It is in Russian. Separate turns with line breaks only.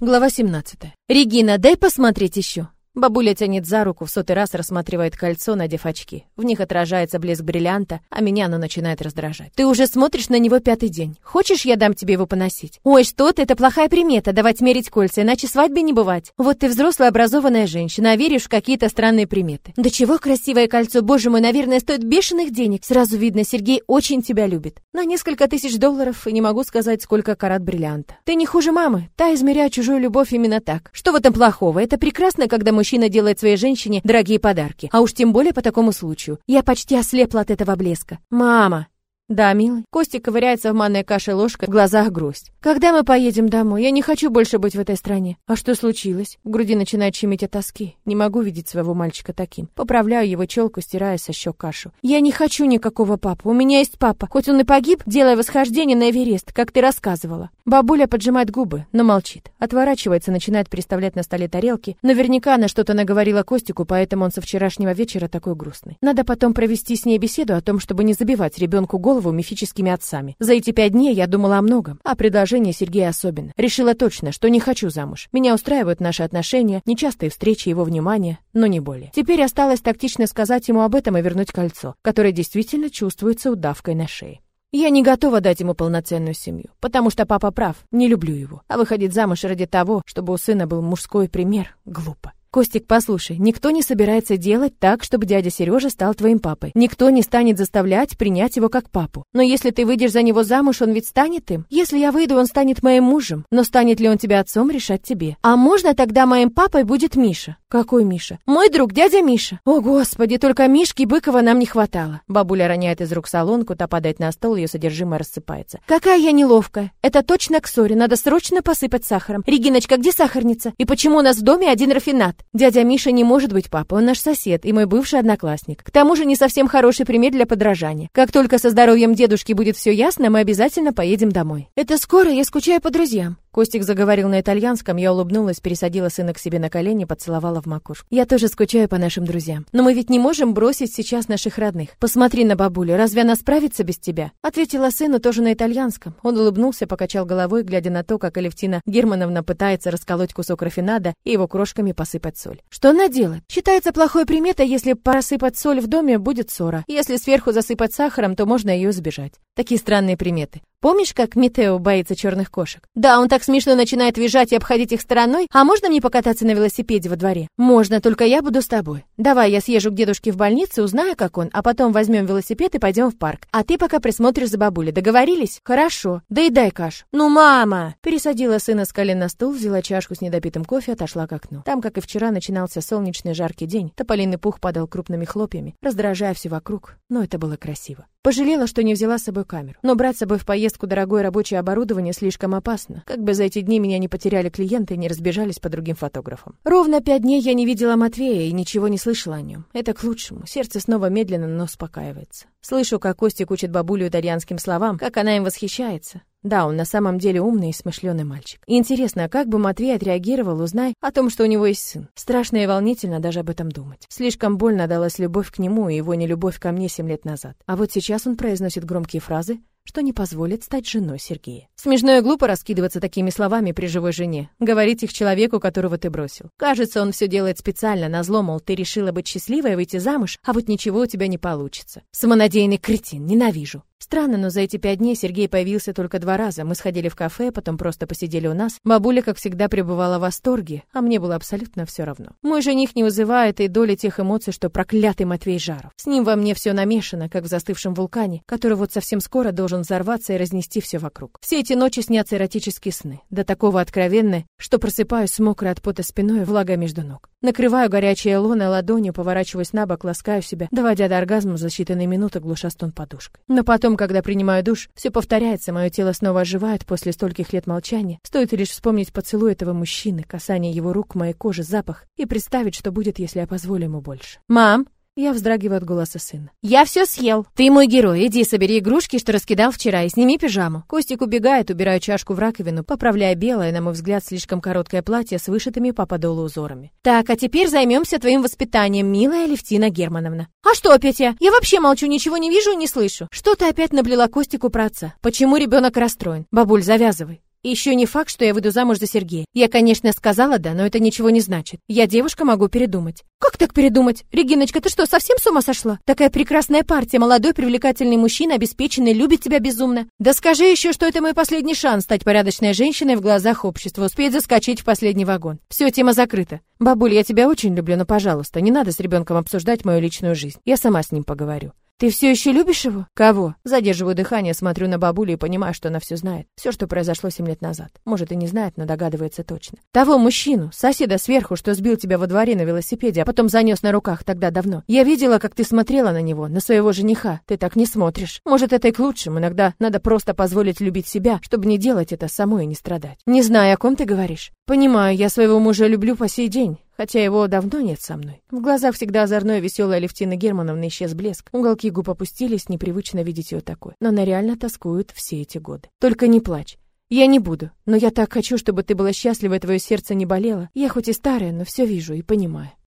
Глава 17. Регина, дай посмотреть еще. Бабуля тянет за руку, в сотый раз рассматривает кольцо, надев очки. В них отражается блеск бриллианта, а меня оно начинает раздражать. Ты уже смотришь на него пятый день. Хочешь, я дам тебе его поносить? Ой, что ты, это плохая примета, давать мерить кольца, иначе свадьбе не бывать. Вот ты взрослая образованная женщина, а веришь в какие-то странные приметы. Да чего красивое кольцо, боже мой, наверное, стоит бешеных денег. Сразу видно, Сергей очень тебя любит. На несколько тысяч долларов, и не могу сказать, сколько карат бриллианта. Ты не хуже мамы, та измеряет чужую любовь именно так. Что в этом плохого? Это прекрасно, когда мужчина мужчина делает своей женщине дорогие подарки, а уж тем более по такому случаю. Я почти ослепла от этого блеска. «Мама!» «Да, милый». Костик ковыряется в манной каше ложкой, в глазах грусть. «Когда мы поедем домой? Я не хочу больше быть в этой стране». «А что случилось?» В груди начинает щемить от тоски. Не могу видеть своего мальчика таким. Поправляю его челку, стирая со щек кашу. «Я не хочу никакого папы. У меня есть папа. Хоть он и погиб, делая восхождение на Эверест, как ты рассказывала». Бабуля поджимает губы, но молчит. Отворачивается, начинает переставлять на столе тарелки. Наверняка она что-то наговорила Костику, поэтому он со вчерашнего вечера такой грустный. Надо потом провести с ней беседу о том, чтобы не забивать ребенку голову голову мифическими отцами. За эти пять дней я думала о многом, а предложение Сергея особенно. Решила точно, что не хочу замуж. Меня устраивают наши отношения, нечастые встречи, его внимание, но не более. Теперь осталось тактично сказать ему об этом и вернуть кольцо, которое действительно чувствуется удавкой на шее. Я не готова дать ему полноценную семью, потому что папа прав, не люблю его. А выходить замуж ради того, чтобы у сына был мужской пример, глупо. Костик, послушай, никто не собирается делать так, чтобы дядя Сережа стал твоим папой. Никто не станет заставлять принять его как папу. Но если ты выйдешь за него замуж, он ведь станет им. Если я выйду, он станет моим мужем. Но станет ли он тебя отцом, решать тебе. А можно тогда моим папой будет Миша? Какой Миша? Мой друг, дядя Миша. О, господи, только Мишки Быкова нам не хватало. Бабуля роняет из рук солонку, та падает на стол, ее содержимое рассыпается. Какая я неловкая. Это точно к ссоре, надо срочно посыпать сахаром. Региночка, где сахарница? И почему у нас в доме один рафинат? Дядя Миша не может быть папой, он наш сосед и мой бывший одноклассник. К тому же не совсем хороший пример для подражания. Как только со здоровьем дедушки будет все ясно, мы обязательно поедем домой. Это скоро, я скучаю по друзьям. Костик заговорил на итальянском, я улыбнулась, пересадила сына к себе на колени, поцеловала в макушку. Я тоже скучаю по нашим друзьям. Но мы ведь не можем бросить сейчас наших родных. Посмотри на бабулю, разве она справится без тебя? Ответила сыну тоже на итальянском. Он улыбнулся, покачал головой, глядя на то, как Алевтина Германовна пытается расколоть кусок рафинада и его крошками посыпать соль. Что она делает? Считается плохой приметой, если посыпать соль в доме, будет ссора. Если сверху засыпать сахаром, то можно ее сбежать. Такие странные приметы. Помнишь, как Метео боится черных кошек? Да, он так смешно начинает визжать и обходить их стороной. А можно мне покататься на велосипеде во дворе? Можно, только я буду с тобой. Давай я съезжу к дедушке в больницу, узнаю, как он, а потом возьмем велосипед и пойдем в парк. А ты пока присмотришь за бабулей. Договорились? Хорошо. Да и дай каш. Ну, мама! Пересадила сына с колен на стул, взяла чашку с недопитым кофе, отошла к окну. Там, как и вчера, начинался солнечный жаркий день. Тополиный пух падал крупными хлопьями, раздражая все вокруг. Но это было красиво. Пожалела, что не взяла с собой камеру. Но брать с собой в поездку дорогое рабочее оборудование слишком опасно. Как бы за эти дни меня не потеряли клиенты и не разбежались по другим фотографам. Ровно пять дней я не видела Матвея и ничего не слышала о нем. Это к лучшему. Сердце снова медленно, но успокаивается. Слышу, как Костик учит бабулю итальянским словам, как она им восхищается. Да, он на самом деле умный и смышленый мальчик. интересно, как бы Матвей отреагировал, узнай о том, что у него есть сын. Страшно и волнительно даже об этом думать. Слишком больно далась любовь к нему и его нелюбовь ко мне семь лет назад. А вот сейчас он произносит громкие фразы, что не позволит стать женой Сергея. Смешно и глупо раскидываться такими словами при живой жене, говорить их человеку, которого ты бросил. Кажется, он все делает специально, назло, мол, ты решила быть счастливой и выйти замуж, а вот ничего у тебя не получится. Самонадеянный кретин, ненавижу. Странно, но за эти пять дней Сергей появился только два раза. Мы сходили в кафе, потом просто посидели у нас. Бабуля, как всегда, пребывала в восторге, а мне было абсолютно все равно. Мой жених не вызывает и доли тех эмоций, что проклятый Матвей Жаров. С ним во мне все намешано, как в застывшем вулкане, который вот совсем скоро должен взорваться и разнести все вокруг. Все эти ночи снятся эротические сны, до такого откровенные, что просыпаюсь с мокрой от пота спиной, влага между ног. Накрываю горячее лоно ладонью, поворачиваюсь на бок, ласкаю себя, доводя до оргазма за считанные минуты, глуша стон подушкой. Но потом Потом, когда принимаю душ, все повторяется, мое тело снова оживает после стольких лет молчания. Стоит лишь вспомнить поцелуй этого мужчины, касание его рук моей коже, запах, и представить, что будет, если я позволю ему больше. «Мам!» Я вздрагиваю от голоса сына. «Я все съел. Ты мой герой. Иди собери игрушки, что раскидал вчера, и сними пижаму». Костик убегает, убираю чашку в раковину, поправляя белое, на мой взгляд, слишком короткое платье с вышитыми по подолу узорами. «Так, а теперь займемся твоим воспитанием, милая Левтина Германовна». «А что опять я? Я вообще молчу, ничего не вижу и не слышу. Что ты опять наблела Костику про отца? Почему ребенок расстроен? Бабуль, завязывай». Еще не факт, что я выйду замуж за Сергея. Я, конечно, сказала «да», но это ничего не значит. Я девушка, могу передумать. Как так передумать? Региночка, ты что, совсем с ума сошла? Такая прекрасная партия, молодой, привлекательный мужчина, обеспеченный, любит тебя безумно. Да скажи еще, что это мой последний шанс стать порядочной женщиной в глазах общества, успеть заскочить в последний вагон. Все, тема закрыта. Бабуль, я тебя очень люблю, но, пожалуйста, не надо с ребенком обсуждать мою личную жизнь. Я сама с ним поговорю. Ты все еще любишь его? Кого? Задерживаю дыхание, смотрю на бабулю и понимаю, что она все знает. Все, что произошло семь лет назад. Может, и не знает, но догадывается точно. Того мужчину, соседа сверху, что сбил тебя во дворе на велосипеде, а потом занес на руках тогда давно. Я видела, как ты смотрела на него, на своего жениха. Ты так не смотришь. Может, это и к лучшему. Иногда надо просто позволить любить себя, чтобы не делать это самой и не страдать. Не знаю, о ком ты говоришь. Понимаю, я своего мужа люблю по сей день хотя его давно нет со мной. В глазах всегда озорной веселой Алевтины Германовны исчез блеск. Уголки губ опустились, непривычно видеть ее такой. Но она реально тоскует все эти годы. Только не плачь. Я не буду, но я так хочу, чтобы ты была счастлива и твое сердце не болело. Я хоть и старая, но все вижу и понимаю.